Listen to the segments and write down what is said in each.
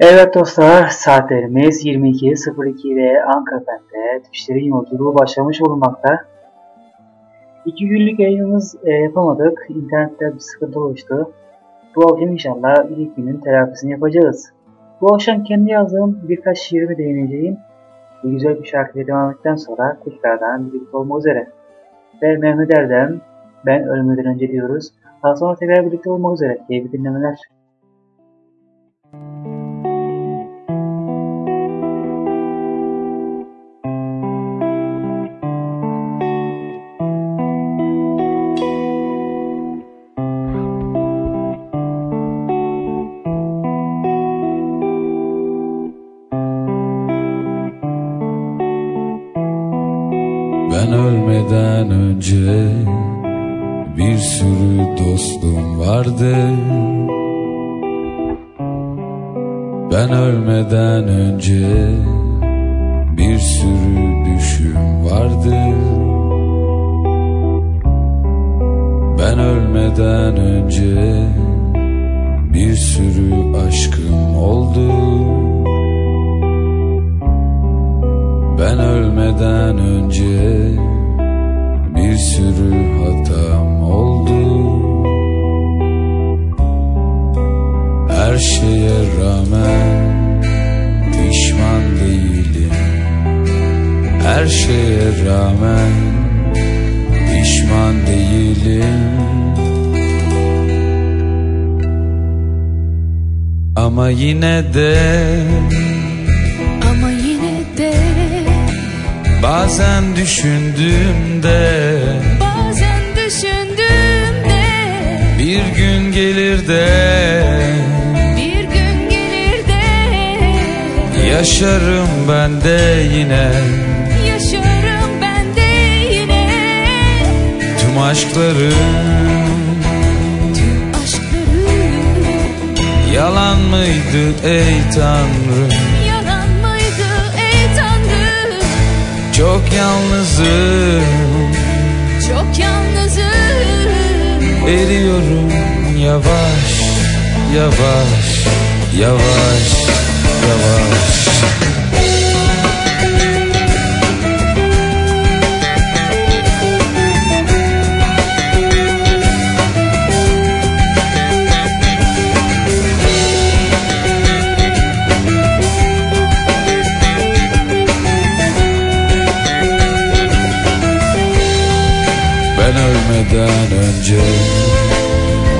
Evet dostlar saatlerimiz 22.02 ve Ankara'da Düşlerin yolculuğu başlamış bulunmakta. İki günlük yayınımız e, yapamadık. İnternette bir sıkıntı oluştu. Bu akşam inşallah ilk günün telafisini yapacağız. Bu akşam kendi yazdığım birkaç şiirimi değineceğim. Ve güzel bir şarkıyla devam ettikten sonra tekrardan birlikte olmak üzere. Ve Mehmet Erdem, ben ölmeden önce diyoruz. Daha sonra tekrar birlikte olmak üzere. Keyifli dinlemeler. Yaşarım ben de yine. Yaşarım ben de yine. Tüm aşkları. Tüm aşkları. Yalan mıydı ey Tanrı? Yalan mıydı ey Tanrı? Çok yalnızım. Çok yalnızım. Eriyorum yavaş yavaş yavaş yavaş. Ben ölmeden önce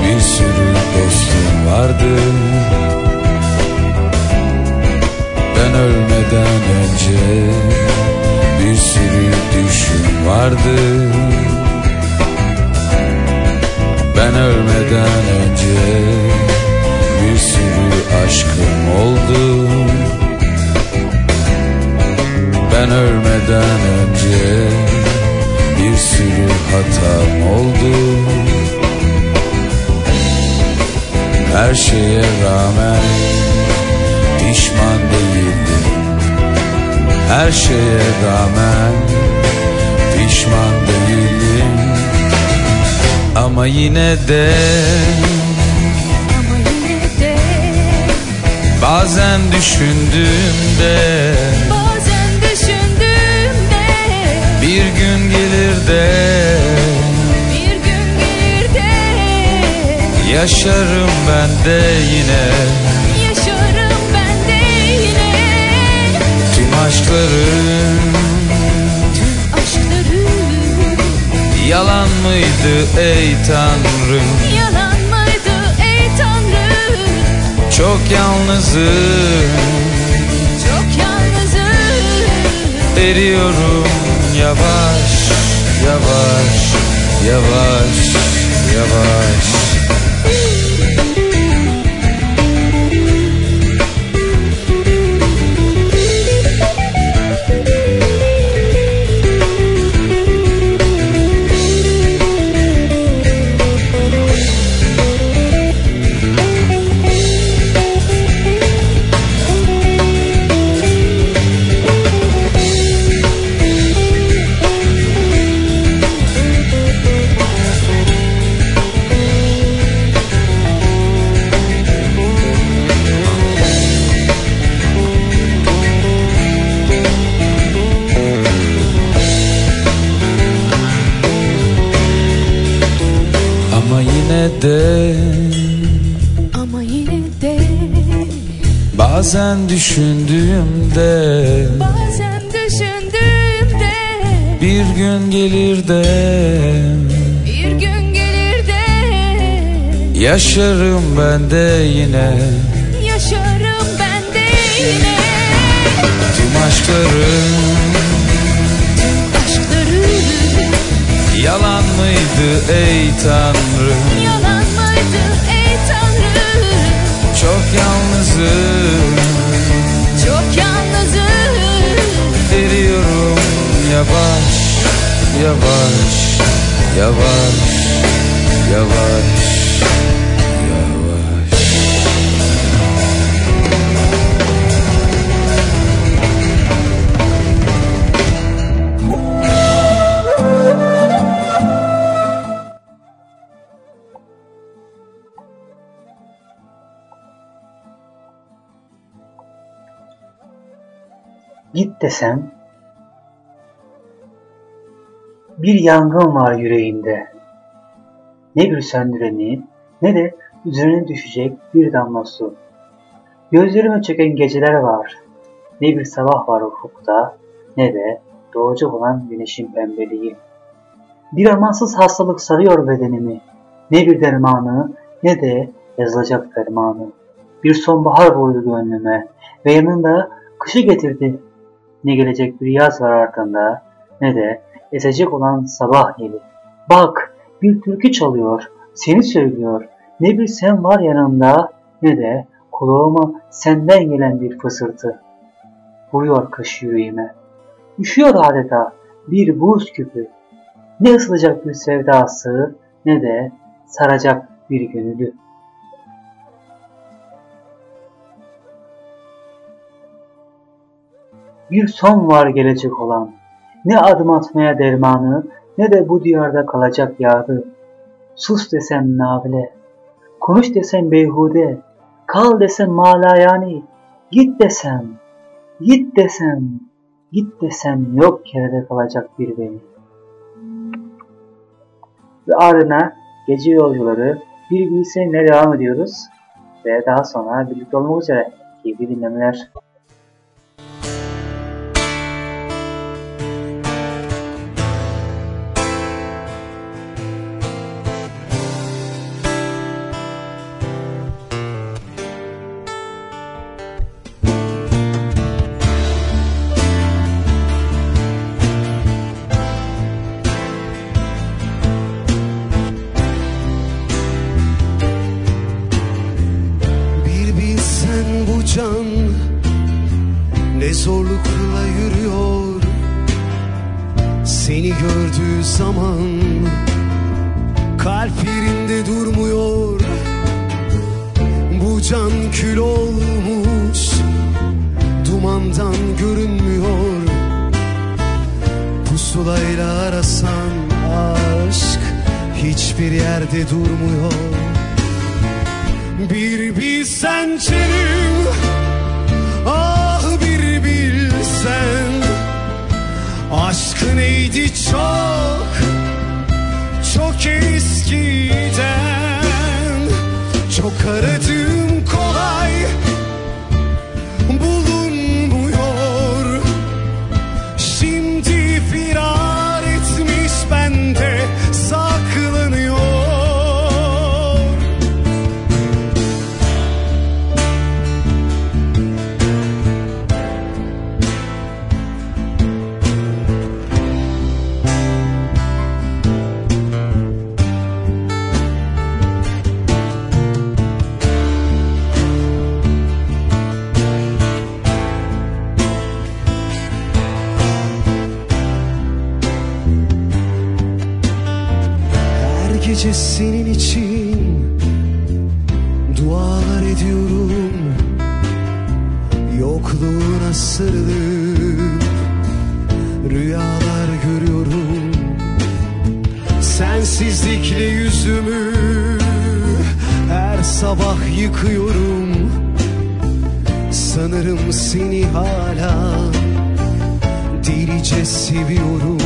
bir sürü dostum vardı. ben ölmeden önce bir sürü düşün vardı. Ben ölmeden önce bir sürü aşkım oldu. Ben ölmeden önce bir sürü hatam oldu. Her şeye rağmen pişman değilim. Her şeye rağmen pişman değilim. Ama yine de Ama yine de Bazen düşündüğümde Bazen düşündüğümde Bir gün gelir de Bir gün gelir de Yaşarım ben de yine. mıydı ey tanrım? Yalan mıydı ey tanrım? Çok yalnızım. Çok yalnızım. Eriyorum yavaş yavaş yavaş yavaş. Bazen düşündüğümde Bazen düşündüğümde. Bir gün gelir de Bir gün gelir de. Yaşarım ben de yine. Yaşarım ben de yine. Tüm aşklarım Aşklarım Yalan mıydı ey Tanrım yalan mıydı ey Tanrım Çok yalnızım yavaş Yavaş Yavaş Yavaş Yavaş. Git desem bir yangın var yüreğimde. Ne bir söndüreni ne de üzerine düşecek bir damla su. Gözlerime çöken geceler var. Ne bir sabah var ufukta ne de doğacak olan güneşin pembeliği. Bir amansız hastalık sarıyor bedenimi. Ne bir dermanı ne de yazılacak fermanı. Bir sonbahar vurdu gönlüme ve yanında kışı getirdi. Ne gelecek bir yaz var ardında ne de esecek olan sabah yeli. Bak bir türkü çalıyor, seni söylüyor. Ne bir sen var yanımda ne de kulağıma senden gelen bir fısıltı. Vuruyor kış yüreğime. Üşüyor adeta bir buz küpü. Ne ısılacak bir sevdası ne de saracak bir gönülü. Bir son var gelecek olan. Ne adım atmaya dermanı ne de bu diyarda kalacak yadı. Sus desem nafile, konuş desem beyhude, kal desem malayani, git desem, git desem, git desem yok kerede kalacak bir beni. Ve ardına gece yolcuları bir bilsenle devam ediyoruz. Ve daha sonra birlikte olmak üzere keyifli dinlemeler. Delice seviyorum.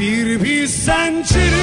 Bir bilsen canım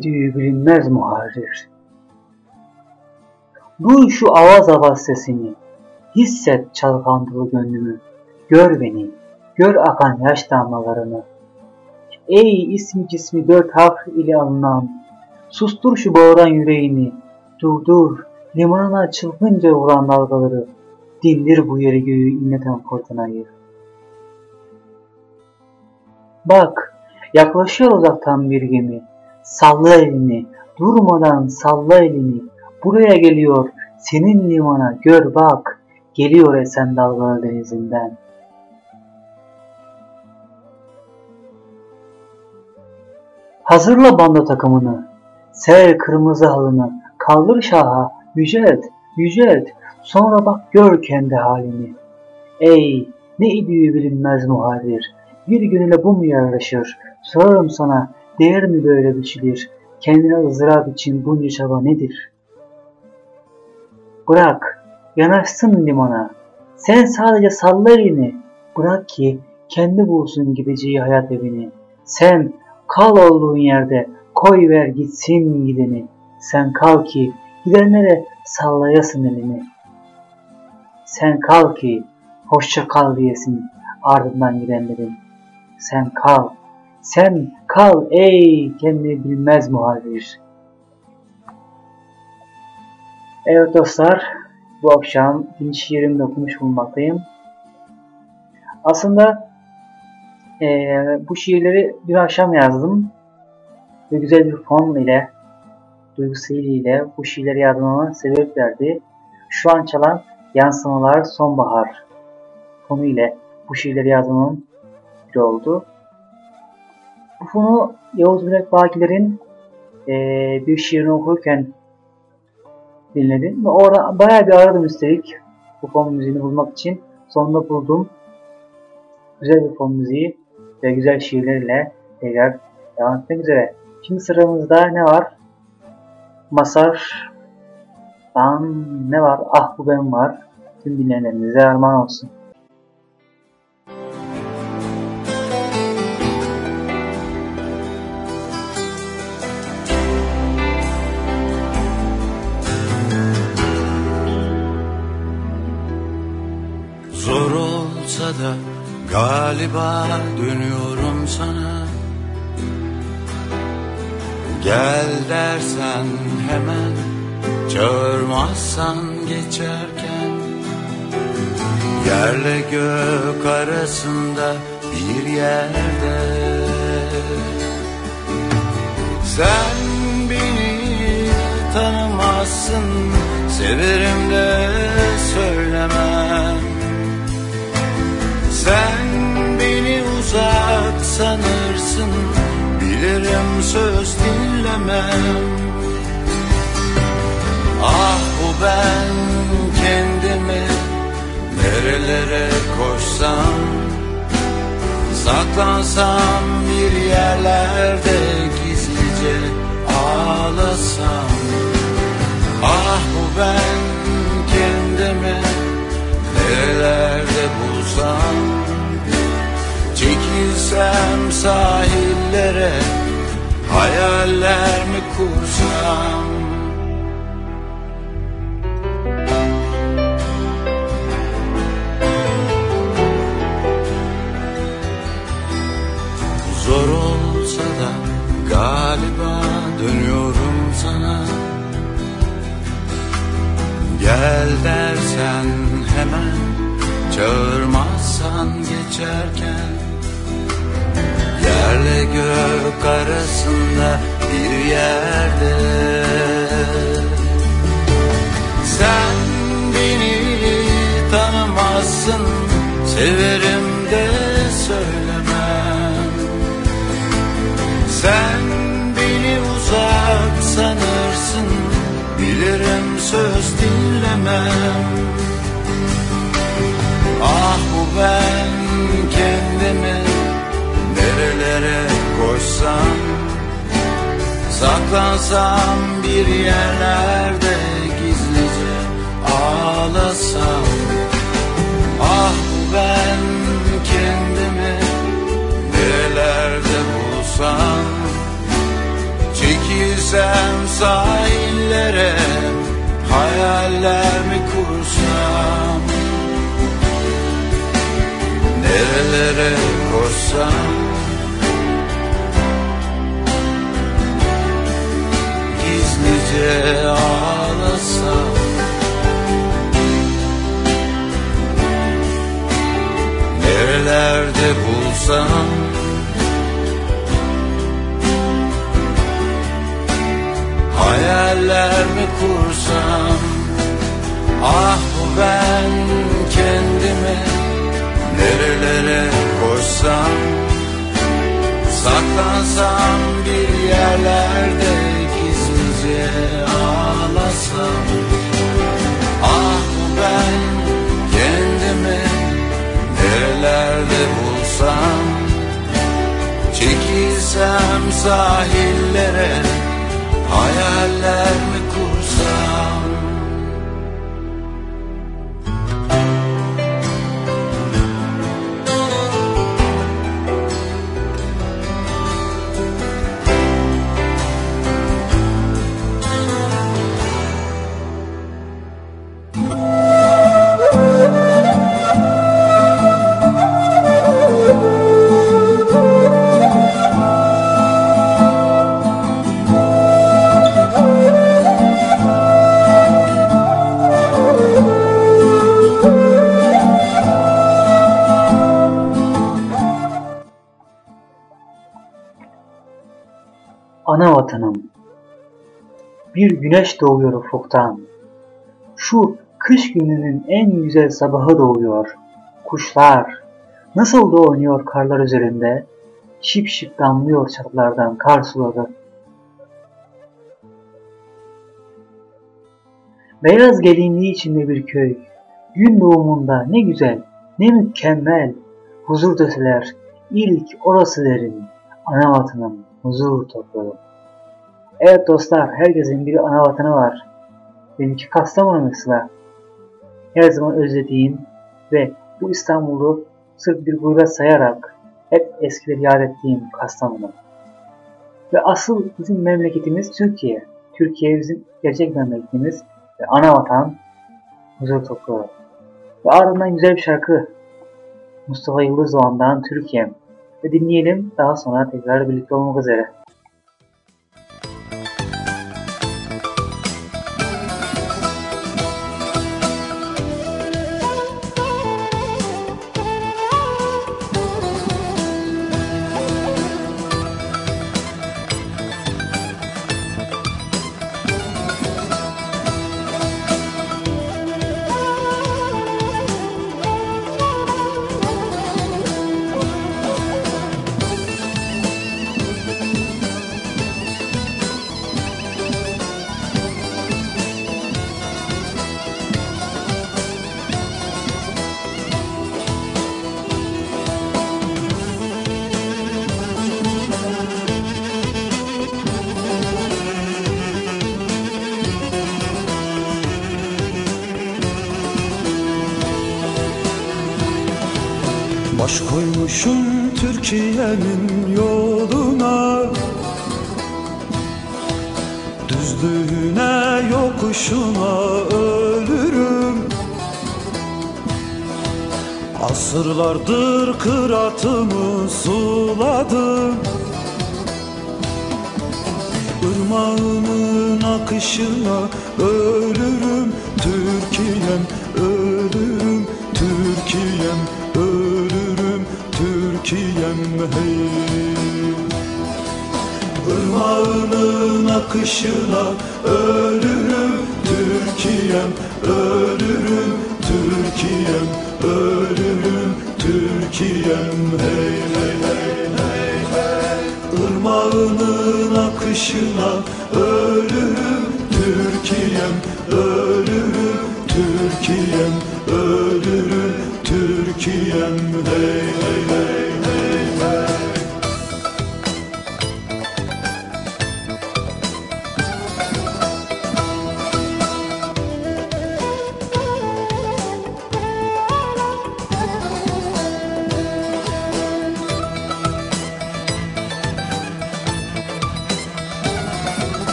idüğü bilinmez muharrir. Duy şu avaz avaz sesini, hisset çalkantılı gönlümü. Gör beni, gör akan yaş damlalarını. Ey ismi cismi dört harf ile alınan, sustur şu bağıran yüreğini. Durdur, limanına çılgınca vuran dalgaları. Dindir bu yeri göğü inleten fırtınayı. Bak, yaklaşıyor uzaktan bir gemi. Salla elini, durmadan salla elini. Buraya geliyor, senin limana gör bak. Geliyor esen dalgalı denizinden. Hazırla bando takımını. Ser kırmızı halını. Kaldır şaha, yücelt, yücelt. Sonra bak gör kendi halini. Ey ne idüğü bilinmez muharrir. Bir gönüle bu mu yaraşır? Sorarım sana, değer mi böyle biçilir? Kendine ızdırap için bunca çaba nedir? Bırak, yanaşsın limana. Sen sadece salla elini. Bırak ki kendi bulsun gideceği hayat evini. Sen kal olduğun yerde, koy ver gitsin gideni. Sen kal ki gidenlere sallayasın elini. Sen kal ki hoşça kal diyesin ardından gidenlerin. Sen kal, sen kal ey kendini bilmez muharrir. Evet dostlar, bu akşam din şiirimi okumuş bulunmaktayım. Aslında eee, bu şiirleri bir akşam yazdım ve güzel bir fon ile, duygusu ile bu şiirleri yazmama sebep verdi. Şu an çalan Yansımalar Sonbahar fonu ile bu şiirleri yazmamın bir oldu. Bu fonu Yavuz Bilek Bakiler'in eee, bir şiirini okurken dinledim. Ve orada bayağı bir aradım üstelik bu fon müziğini bulmak için. Sonunda buldum. Güzel bir fon müziği ve güzel şiirlerle tekrar devam etmek üzere. Şimdi sıramızda ne var? Masar'dan ne var? Ah bu ben var. Tüm dinleyenlerinize armağan olsun. Da galiba dönüyorum sana. Gel dersen hemen Çağırmazsan geçerken. Yerle gök arasında bir yerde. Sen beni tanımazsın Severim de söylemem Sen beni uzak sanırsın. Bilirim söz dinlemem. Ah bu ben kendimi Nerelere koşsam. Saklansam bir yerlerde gizlice ağlasam. Ah bu ben kendimi Nerelerde bulsam Çekilsem sahillere Hayaller mi kursam? Zor olsa da galiba dönüyorum sana. Gel dersen hemen Çağırmazsan geçerken Yerle gök arasında bir yerde Sen beni tanımazsın Severim de söylemem. Sen beni uzak sanırsın Bilirim söz dinlemem Ah bu ben kendimi nerelere koşsam Saklansam bir yerlerde gizlice ağlasam. Ah bu ben kendimi nerelerde bulsam Çekilsem sahillere hayaller mi kursam Nerelere koşsam? Gizlice ağlasam. Nerelerde bulsam? Hayaller mi kursam? Ah bu ben kendimi Nerelere koşsam Saklansam bir yerlerde gizlice ağlasam. Ah ben kendimi nerelerde bulsam Çekilsem sahillere hayaller vatanım, bir güneş doğuyor ufuktan. Şu kış gününün en güzel sabahı doğuyor. Kuşlar nasıl da oynuyor karlar üzerinde. Şip şip damlıyor çatılardan kar suları. Beyaz gelinliği içinde bir köy. Gün doğumunda ne güzel, ne mükemmel. Huzur deseler, ilk orası derim. Ana vatanım, huzur toprağı. Evet dostlar, herkesin bir ana vatanı var. Benimki Kastamonu mesela. Her zaman özlediğim ve bu İstanbul'u sırf bir gurbet sayarak hep eskileri yad ettiğim Kastamonu. Ve asıl bizim memleketimiz Türkiye. Türkiye bizim gerçek memleketimiz ve ana vatan huzur toprağı. Ve ardından güzel bir şarkı Mustafa Yıldız Doğan'dan Türkiye'm. Ve dinleyelim daha sonra tekrar birlikte olmak üzere. Asırlardır kıratımı suladım. Irmağının akışına ölürüm Türk Türkiye'm ölürüm Türkiye'm ölürüm Türkiye'm hey. Irmağının akışına ölürüm Türkiye'm ölürüm Türkiye'm ölürüm Türkiye'm hey hey hey hey hey. Irmağının akışına ölürüm Türkiye'm ölürüm Türkiye'm ölürüm Türkiye'm hey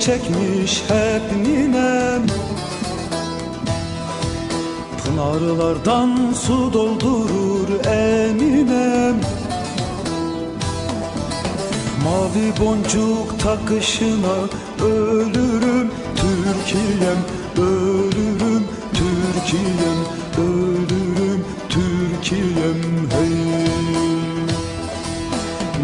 çekmiş hep ninem. Pınarlardan su doldurur eminem Mavi boncuk takışına ölürüm Türkiye'm ölürüm Türkiye'm ölürüm Türkiye'm hey.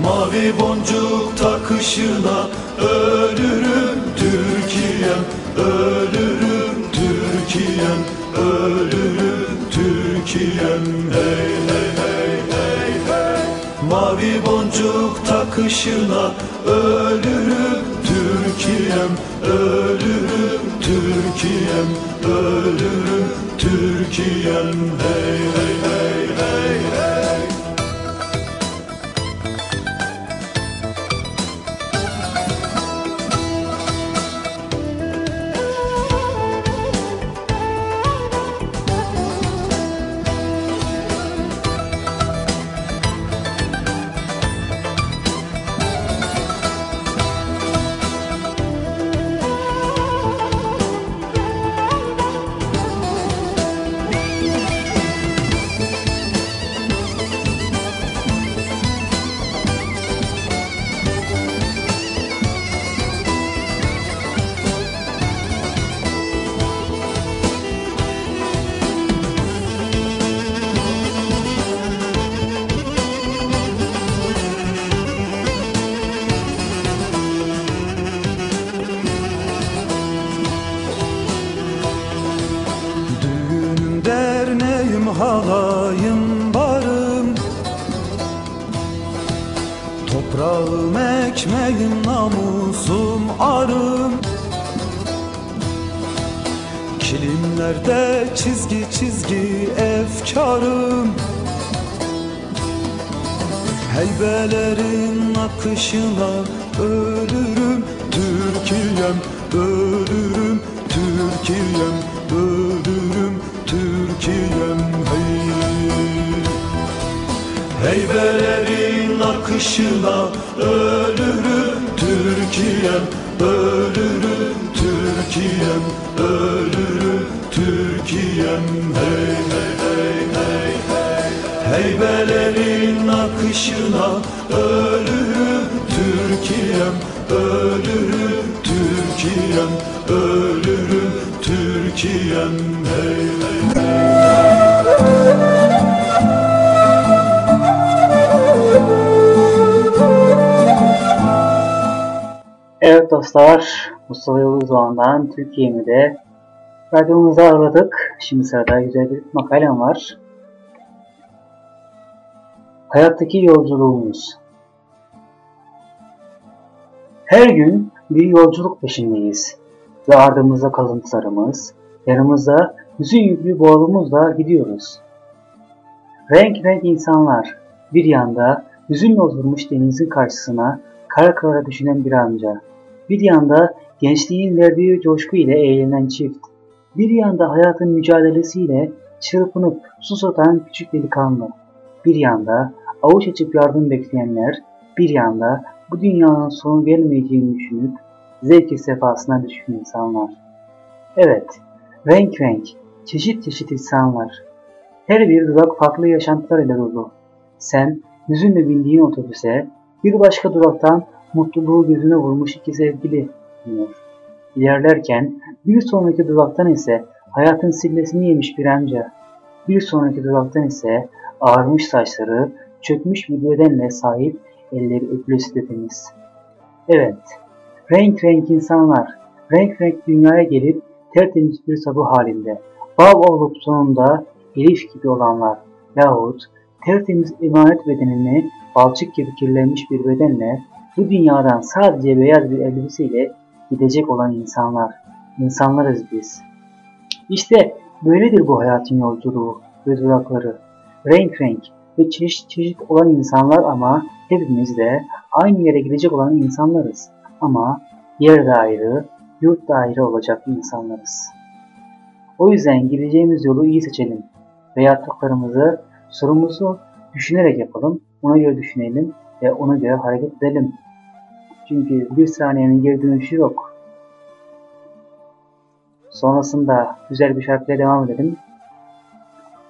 Mavi boncuk takışına ölürüm Türkiye'm ölürüm Türkiye'm ölürüm Türkiye'm. Hey hey hey hey hey. Mavi boncuk takışına ölürüm Türkiye'm ölürüm Türkiye'm ölürüm Türkiye'm. Hey hey hey dostlar, Mustafa Yavuz Doğan'dan Türkiye'mi de radyomuza ağırladık. Şimdi sırada güzel bir makalem var. Hayattaki yolculuğumuz. Her gün bir yolculuk peşindeyiz ve ardımızda kalıntılarımız, yanımızda hüzün yüklü boğulumuzla gidiyoruz. Renk renk insanlar, bir yanda hüzünle oturmuş denizin karşısına kara kara düşünen bir amca, bir yanda gençliğin verdiği coşku ile eğlenen çift, bir yanda hayatın mücadelesiyle çırpınıp su satan küçük delikanlı, bir yanda avuç açıp yardım bekleyenler, bir yanda bu dünyanın sonu gelmeyeceğini düşünüp zevki sefasına düşkün insanlar. Evet, renk renk, çeşit çeşit insanlar. Her bir durak farklı yaşantılar ile dolu. Sen hüzünle bindiğin otobüse bir başka duraktan mutluluğu gözüne vurmuş iki sevgili iniyor. İlerlerken bir sonraki duraktan ise hayatın sillesini yemiş bir amca. Bir sonraki duraktan ise ağarmış saçları, çökmüş bir bedenle sahip elleri öpülesi de temiz. Evet, renk renk insanlar, renk renk dünyaya gelip tertemiz bir sabah halinde, bal olup sonunda Elif gibi olanlar yahut tertemiz emanet bedenini balçık gibi kirlenmiş bir bedenle bu dünyadan sadece beyaz bir elbiseyle gidecek olan insanlar. İnsanlarız biz. İşte böyledir bu hayatın yolculuğu ve durakları. Renk renk ve çeşit çeşit olan insanlar ama hepimiz de aynı yere gidecek olan insanlarız. Ama yer de ayrı, yurt da ayrı olacak insanlarız. O yüzden gideceğimiz yolu iyi seçelim ve yaptıklarımızı sorumuzu düşünerek yapalım, ona göre düşünelim ve ona göre hareket edelim. Çünkü bir saniyenin geri dönüşü yok. Sonrasında güzel bir şarkıyla devam edelim.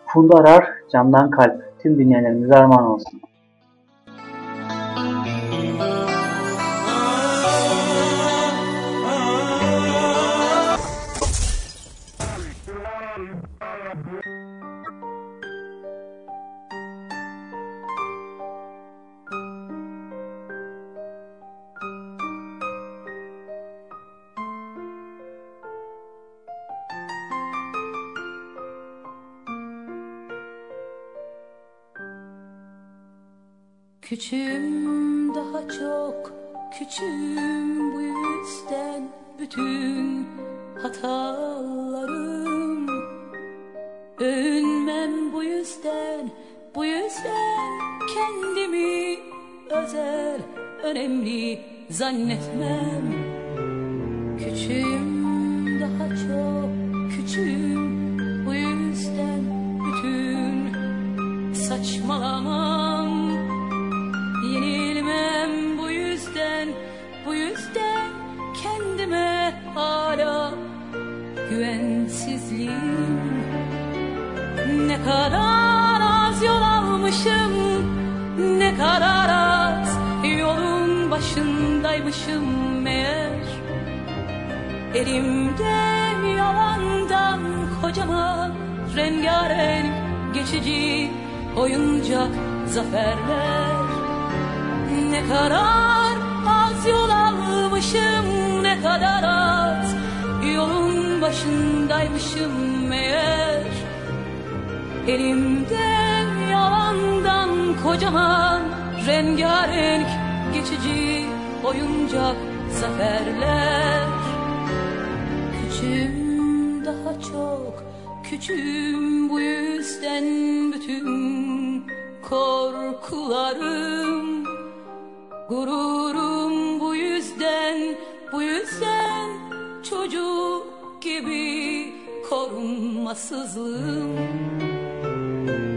Funda Arar, Camdan Kalp. Tüm dinleyenlerimize armağan olsun. Küçüğüm bu yüzden bütün korkularım Gururum bu yüzden, bu yüzden çocuk gibi korunmasızlığım.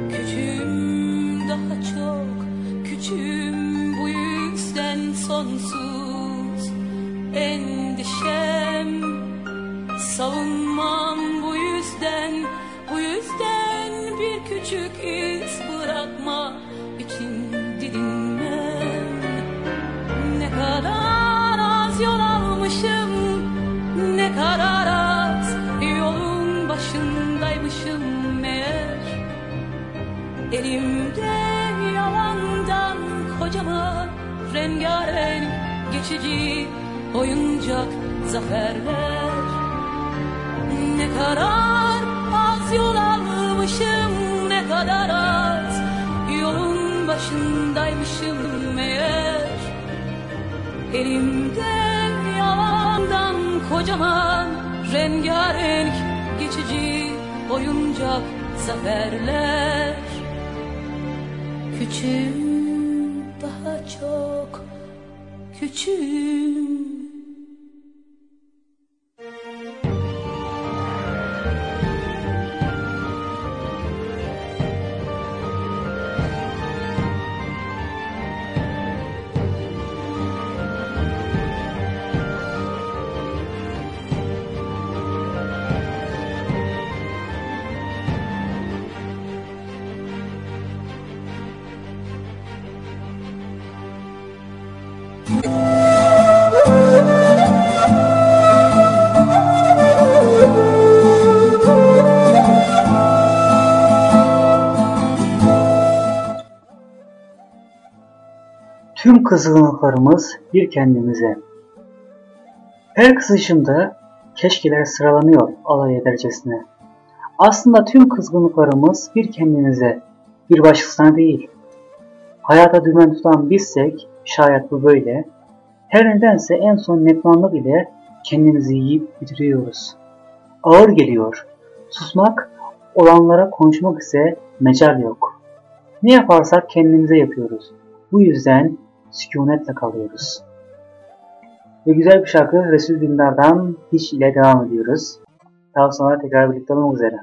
Küçüğüm daha çok, küçüğüm bu yüzden sonsuz endişem. Savunmam Elimde yalandan kocaman rengarenk geçici oyuncak zaferler. Ne kadar az yol almışım ne kadar az yolun başındaymışım meğer. Elimde yalandan kocaman rengarenk geçici oyuncak zaferler Küçüğüm daha çok küçüğüm Tüm kızgınlıklarımız bir kendimize. Her kızışımda keşkeler sıralanıyor alay edercesine. Aslında tüm kızgınlıklarımız bir kendimize, bir başkasına değil. Hayata dümen tutan bizsek, şayet bu böyle, her nedense en son netmanlık ile kendimizi yiyip bitiriyoruz. Ağır geliyor. Susmak, olanlara konuşmak ise mecal yok. Ne yaparsak kendimize yapıyoruz. Bu yüzden sükunetle kalıyoruz. Ve güzel bir şarkı Resul Dindar'dan Hiç ile devam ediyoruz. Daha sonra tekrar birlikte olmak üzere.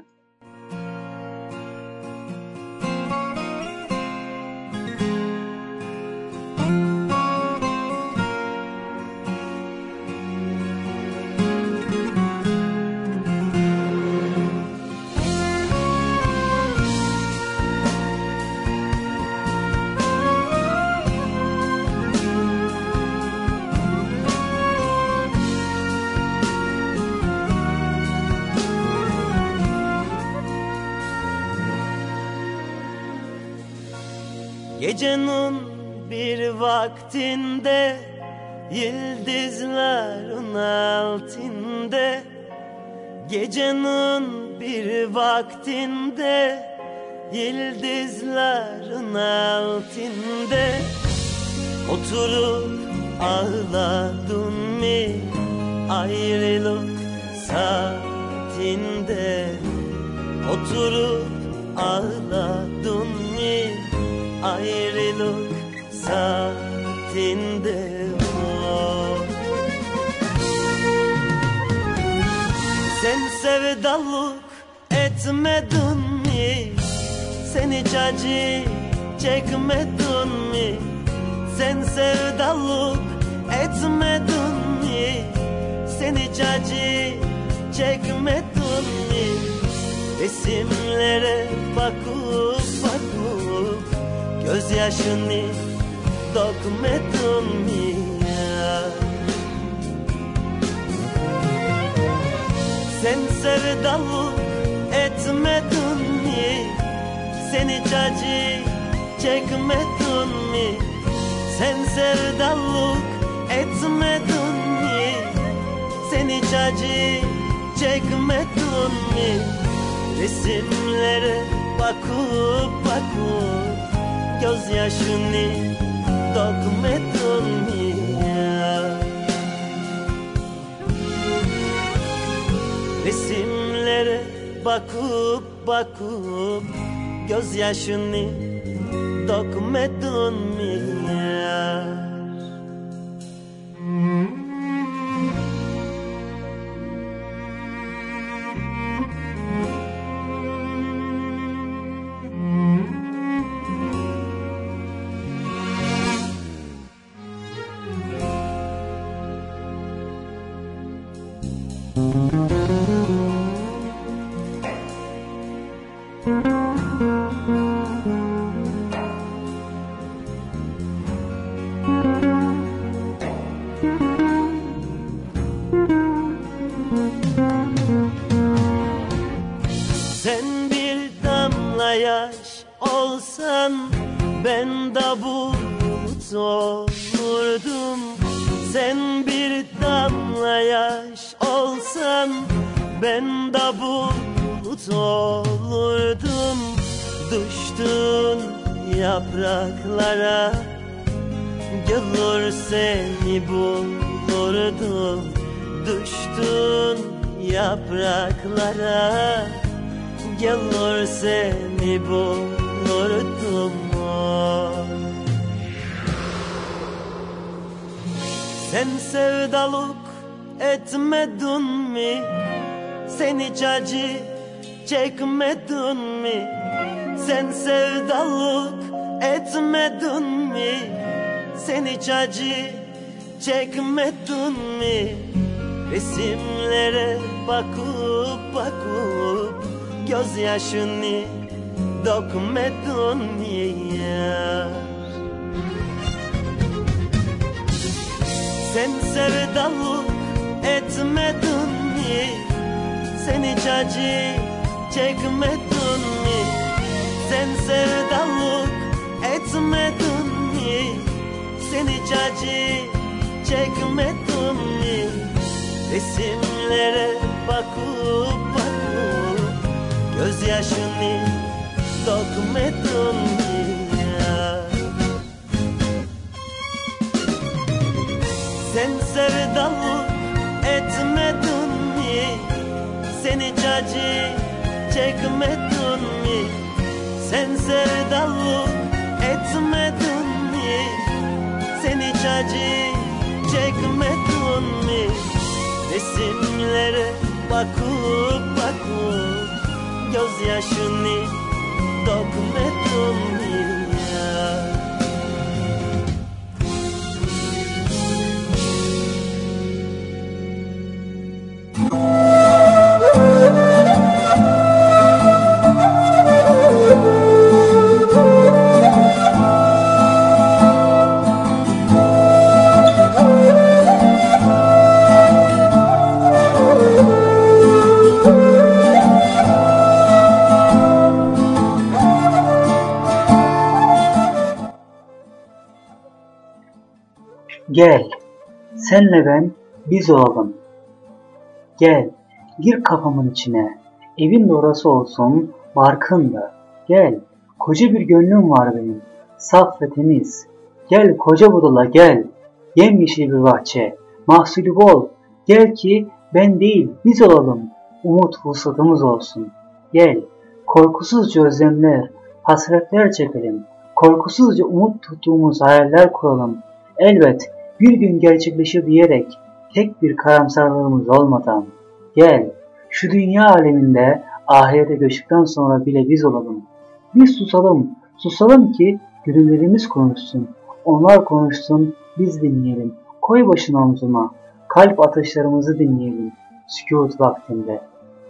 Vaktinde Yıldızların altında Oturup ağladın mı ayrılık saatinde. Oturup ağladın mı ayrılık saatinde. O Sen sevdalık etmedin mi? Sen hiç acı çekmedin mi? Sen sevdalık etmedin mi? Sen hiç acı çekmedin mi? Resimlere bakıp bakıp Gözyaşını dökmedin mi? Sen sevdalık etmedin mi? Sen hiç çekmedin mi? Sen sevdalık etmedin mi? Sen hiç acı çekmedin mi? Resimlere bakıp bakıp Gözyaşını dökmedin mi bakıp bakıp Gözyaşını dökmedin mi ya? Düştün yapraklara Gelir seni bulurdum Düştün yapraklara Gelir seni bulurdum Sen sevdalık etmedin mi? Sen hiç acı çekmedin mi? Sen sevdalık etmedin mi? Sen hiç acı çekmedin mi? Resimlere bakıp bakıp gözyaşını dökmedin mi ya? Sen sevdalık etmedin mi? Sen hiç acı çekmedin mi? Sen sevdalık etmedin mi? Sen hiç acı çekmedin mi? Resimlere bakıp bakıp gözyaşını dökmedin mi ya? Sen sevdalık etmedin mi? Sen hiç acı çekmedin mi? Sen sevdalık etmedin mi? Sen hiç acı çekmedin mi? Resimlere bakıp bakıp gözyaşını dökmedin mi Gel, senle ben biz olalım. Gel, gir kafamın içine. Evin de orası olsun, barkın da. Gel, koca bir gönlüm var benim. Saf ve temiz. Gel koca budala gel. Yemyeşil bir bahçe. Mahsulü bol. Gel ki ben değil biz olalım. Umut fırsatımız olsun. Gel, korkusuzca özlemler, hasretler çekelim. Korkusuzca umut tuttuğumuz hayaller kuralım. Elbet bir gün gerçekleşir diyerek tek bir karamsarlığımız olmadan gel şu dünya aleminde ahirete göçtükten sonra bile biz olalım. Biz susalım, susalım ki gönüllerimiz konuşsun. Onlar konuşsun, biz dinleyelim. Koy başını omzuma, kalp atışlarımızı dinleyelim. Sükut vaktinde.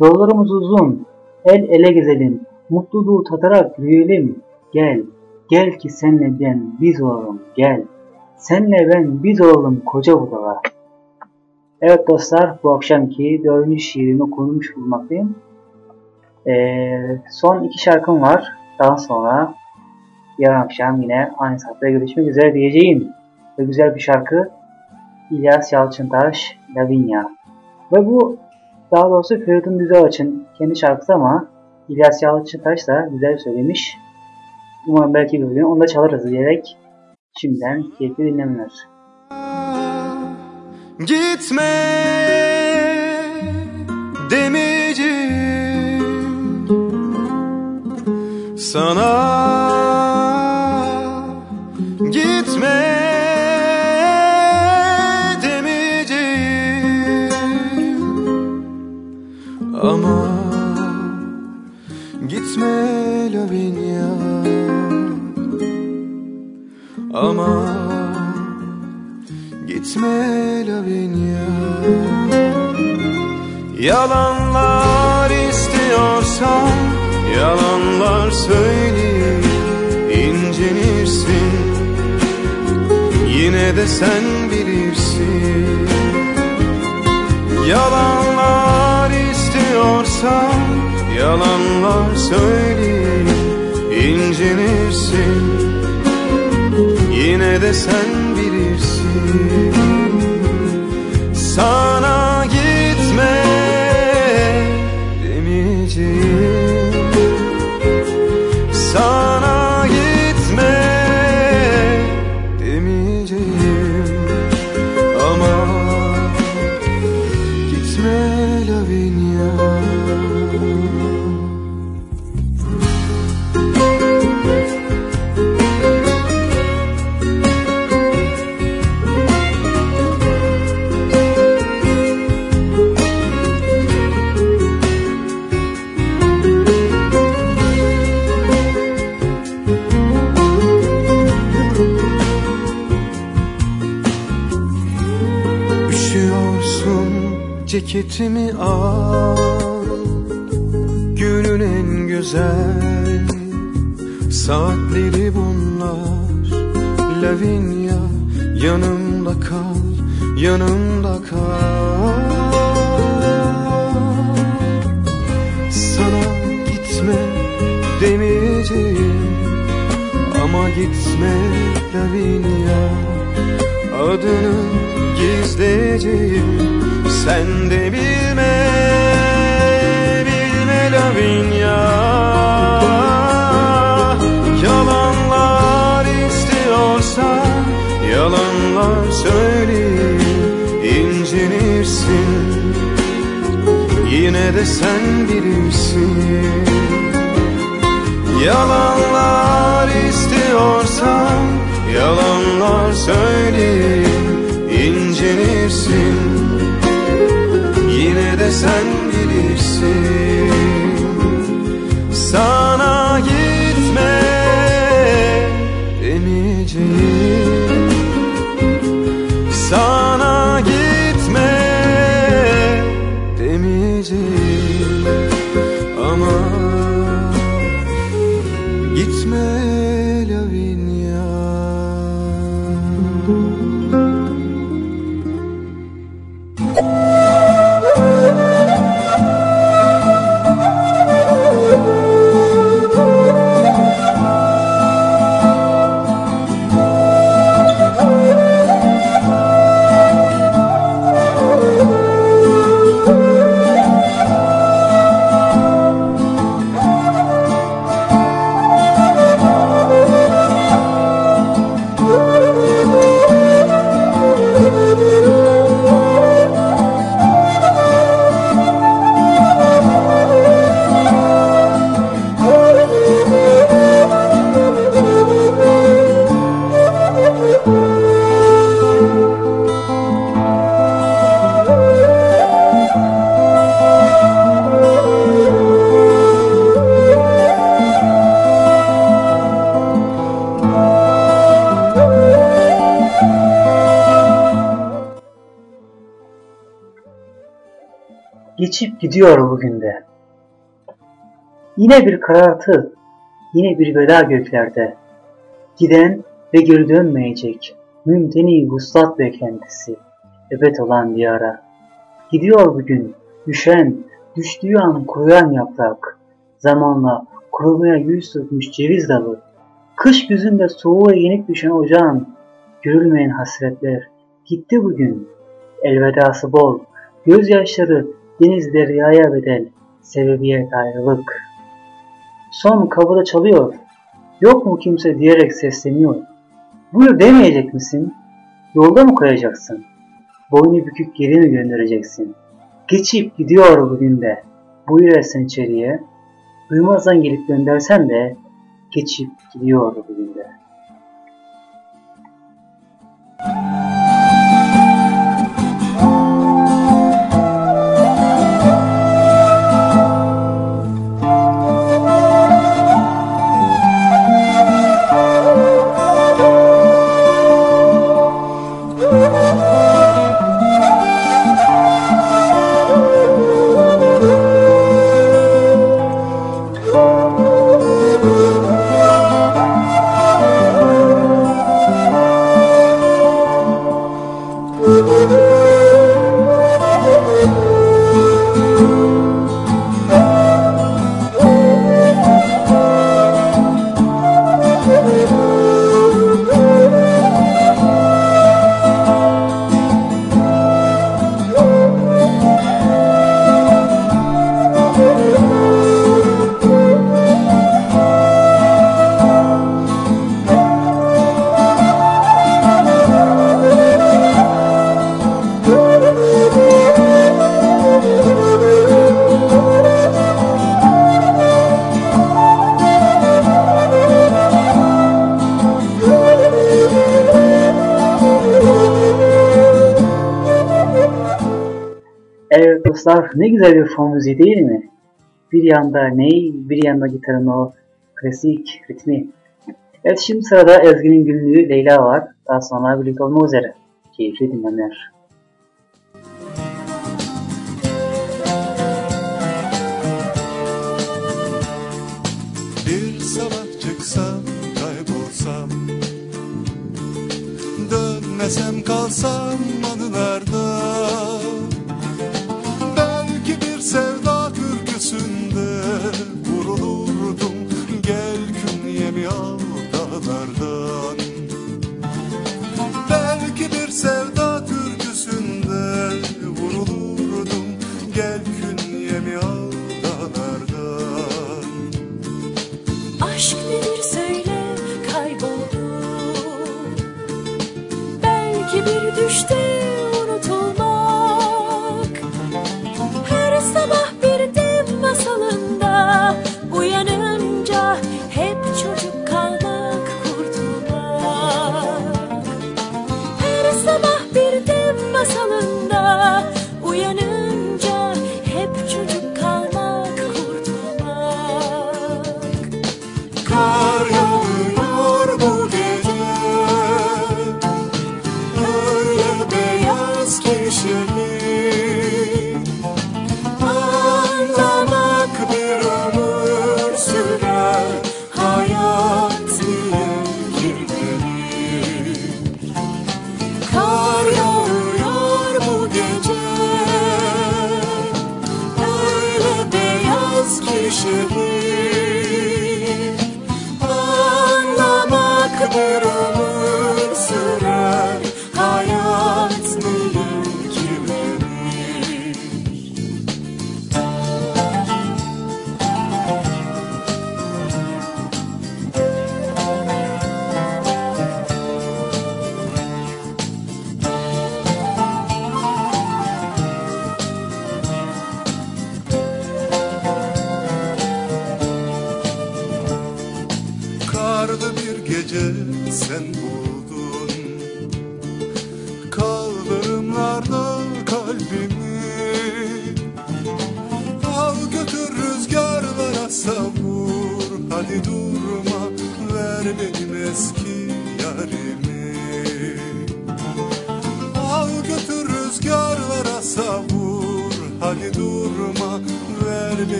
Yollarımız uzun, el ele gezelim. Mutluluğu tadarak yürüyelim. Gel, gel ki senle ben biz olalım, gel. Senle ben biz olalım koca budala. Evet dostlar bu akşamki dördüncü şiirimi okunmuş bulmaktayım. Ee, son iki şarkım var. Daha sonra yarın akşam yine aynı saatte görüşmek üzere diyeceğim. Ve güzel bir şarkı İlyas Yalçıntaş Lavinia. Ve bu daha doğrusu Feridun Düzağaç'ın kendi şarkısı ama İlyas Yalçıntaş da güzel söylemiş. Umarım belki bir gün onu da çalarız diyerek Şimdiden keyifli dinlemeler. Gitme demeyeceğim sana Gitme demeyeceğim Ama Lavinia Yalanlar istiyorsan Yalanlar söyle incinirsin. Yine de sen bilirsin. Yalanlar istiyorsan Yalanlar söyle incinirsin. Yine de sen bilirsin Ceketimi al. Günün en güzel Saatleri bunlar. Lavinia yanımda kal Yanımda kal. Sana gitme demeyeceğim Ama gitme Lavinia. Adını gizleyeceğim Sen de bilme Bilme Lavinia Yalanlar istiyorsan Yalanlar söyleyeyim incinirsin. Yine de sen bilirsin. Yalanlar istiyorsan Yalanlar söyleyeyim incinirsin Yine de Geçip gidiyor bugün de. Yine bir karartı, yine bir veda göklerde. Giden ve geri dönmeyecek, mümteni vuslat beklentisi, ebed olan diyara. Gidiyor bugün, düşen, düştüğü an kuruyan yaprak, zamanla kurumaya yüz tutmuş ceviz dalı, kış güzünde soğuğa yenik düşen ocağın, görülmeyen hasretler, gitti bugün, elvedası bol, gözyaşları deniz deryaya bedel, sebebiyet ayrılık. Son kapıda çalıyor, yok mu kimse diyerek sesleniyor. Buyur demeyecek misin? Yolda mı koyacaksın? Boynu bükük geri mi göndereceksin? Geçip gidiyor bugün de. Buyur etsen içeriye. Duymazdan gelip göndersen de geçip gidiyor bugün de. Evet ne güzel bir fon müziği değil mi? Bir yanda ney, bir yanda gitarın o klasik ritmi. Evet şimdi sırada Ezgi'nin günlüğü Leyla var. Daha sonra birlikte olma üzere. Keyifli dinlemeler. Bir sabah çıksam, kaybolsam Dönmesem kalsam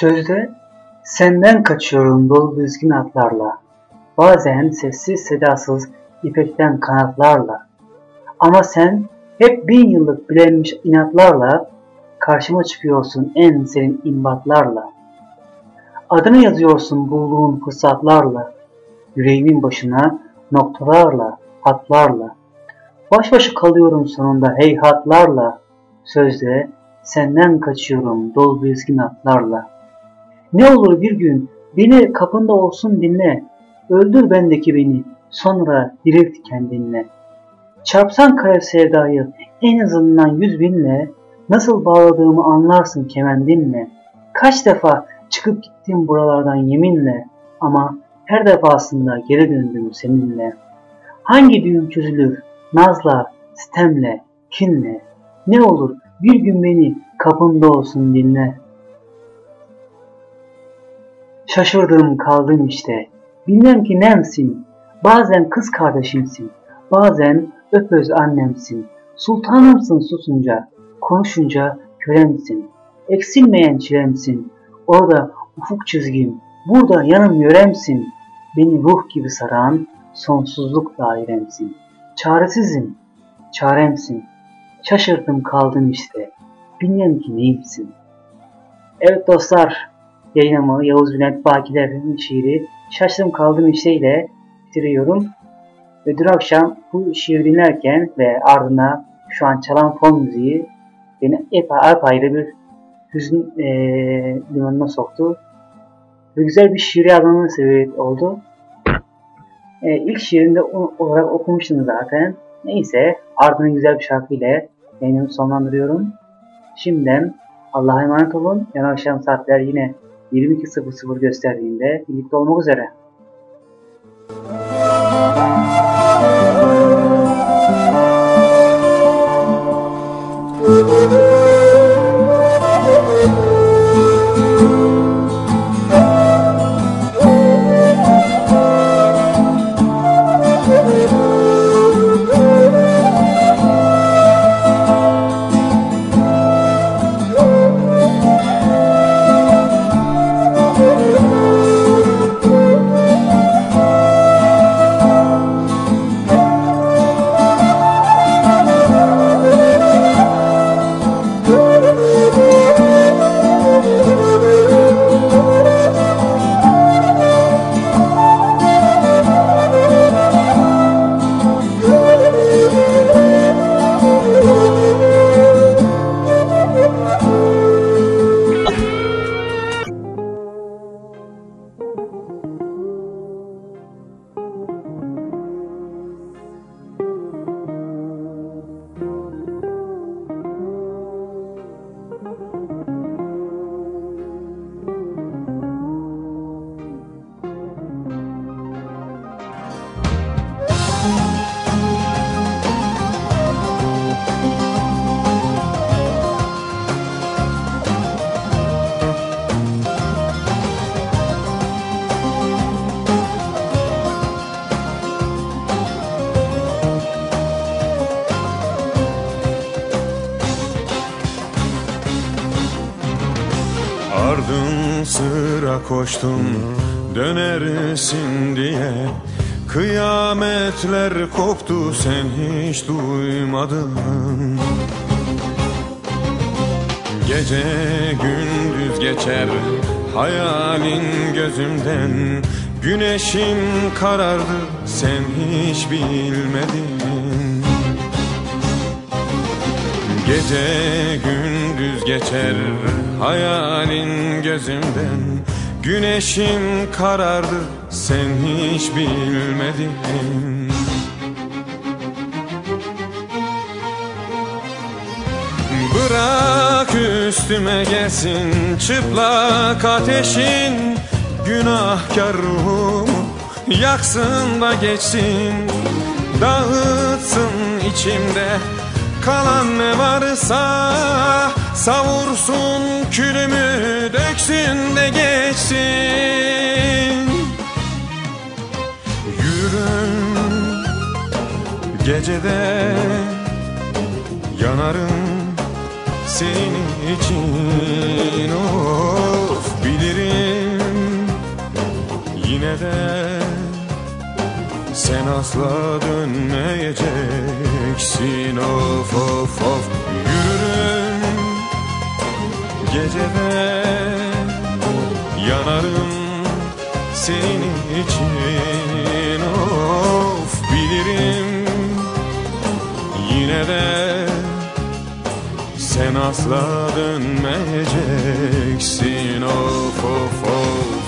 Sözde senden kaçıyorum dolu düzgün atlarla. Bazen sessiz sedasız ipekten kanatlarla. Ama sen hep bin yıllık bilenmiş inatlarla karşıma çıkıyorsun en serin imbatlarla. Adını yazıyorsun bulduğun fırsatlarla. Yüreğimin başına noktalarla, hatlarla. Baş başa kalıyorum sonunda heyhatlarla. Sözde senden kaçıyorum dolu düzgün atlarla. Ne olur bir gün beni kapında olsun dinle. Öldür bendeki beni sonra dirilt kendinle. Çarpsan kara sevdayı en azından yüz binle. Nasıl bağladığımı anlarsın kemendinle. Kaç defa çıkıp gittim buralardan yeminle. Ama her defasında geri döndüm seninle. Hangi düğüm çözülür nazla, sitemle, kinle. Ne olur bir gün beni kapında olsun dinle. Şaşırdım kaldım işte. Bilmem ki nemsin. Bazen kız kardeşimsin. Bazen öpöz annemsin. Sultanımsın susunca. Konuşunca kölemsin. Eksilmeyen çilemsin. Orada ufuk çizgim. Burada yanım yöremsin. Beni ruh gibi saran sonsuzluk dairemsin. Çaresizim. Çaremsin. Şaşırdım kaldım işte. Bilmem ki neyimsin. Evet dostlar, yayınımı Yavuz Bülent Bakiler'in şiiri Şaştım Kaldım işte ile bitiriyorum. Ve dün akşam bu şiir dinlerken ve ardına şu an çalan fon müziği beni apayrı bir hüzün e, limanına soktu. Ve güzel bir şiir yazmamın sebep oldu. E, ilk şiirinde olarak okumuştum zaten. Neyse ardından güzel bir şarkı ile yayınımı sonlandırıyorum. Şimdiden Allah'a emanet olun. Yarın akşam saatler yine 22.00 gösterdiğinde birlikte olmak üzere. Koştum dönersin diye. Kıyametler koptu sen hiç duymadın. Gece gündüz geçer hayalin gözümden. Güneşim karardı sen hiç bilmedin. Gece gündüz geçer hayalin gözümden Güneşim karardı sen hiç bilmedin. Bırak üstüme gelsin çıplak ateşin Günahkar ruhumu yaksın da geçsin. Dağıtsın içimde kalan ne varsa Savursun külümü döksün de geçsin Yürürüm gecede yanarım senin için. Of bilirim. Yine de sen asla dönmeyeceksin. Of of of. Yürürüm. Gecede yanarım senin için. Of bilirim. Yine de sen asla dönmeyeceksin. Of of of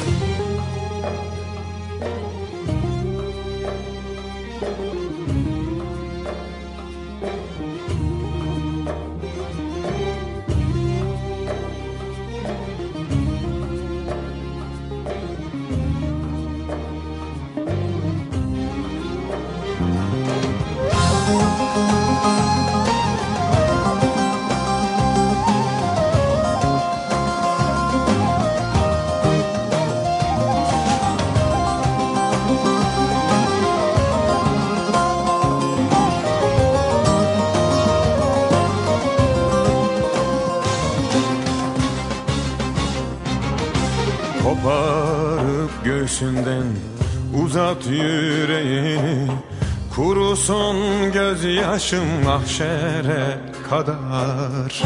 gözyaşım mahşere kadar.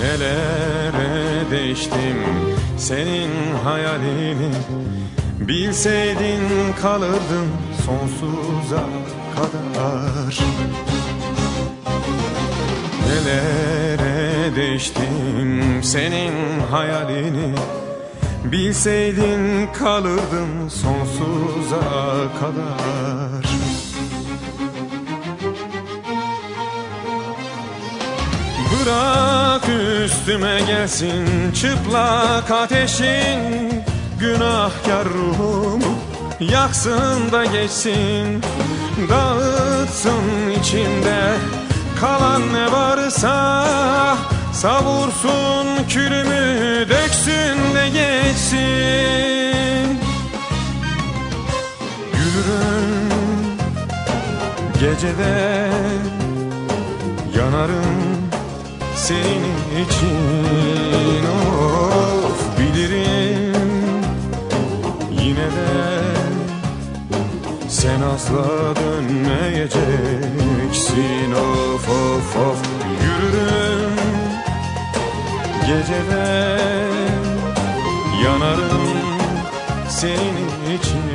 Nelere değiştim senin hayalini? Bilseydin kalırdın sonsuza kadar. Nelere değiştim senin hayalini? Bilseydin kalırdın sonsuza kadar Bırak üstüme gelsin çıplak ateşin. Günahkar ruhumu yaksın da geçsin Dağıtsın içimde kalan ne varsa. Savursun külümü döksün de geçsin. Gülürüm gecede yanarım senin için. Of bilirim. Yine de sen asla dönmeyeceksin. Of of of yürürüm. Gecede yanarım senin için